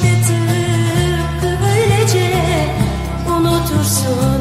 başlatıp böylece unutursun.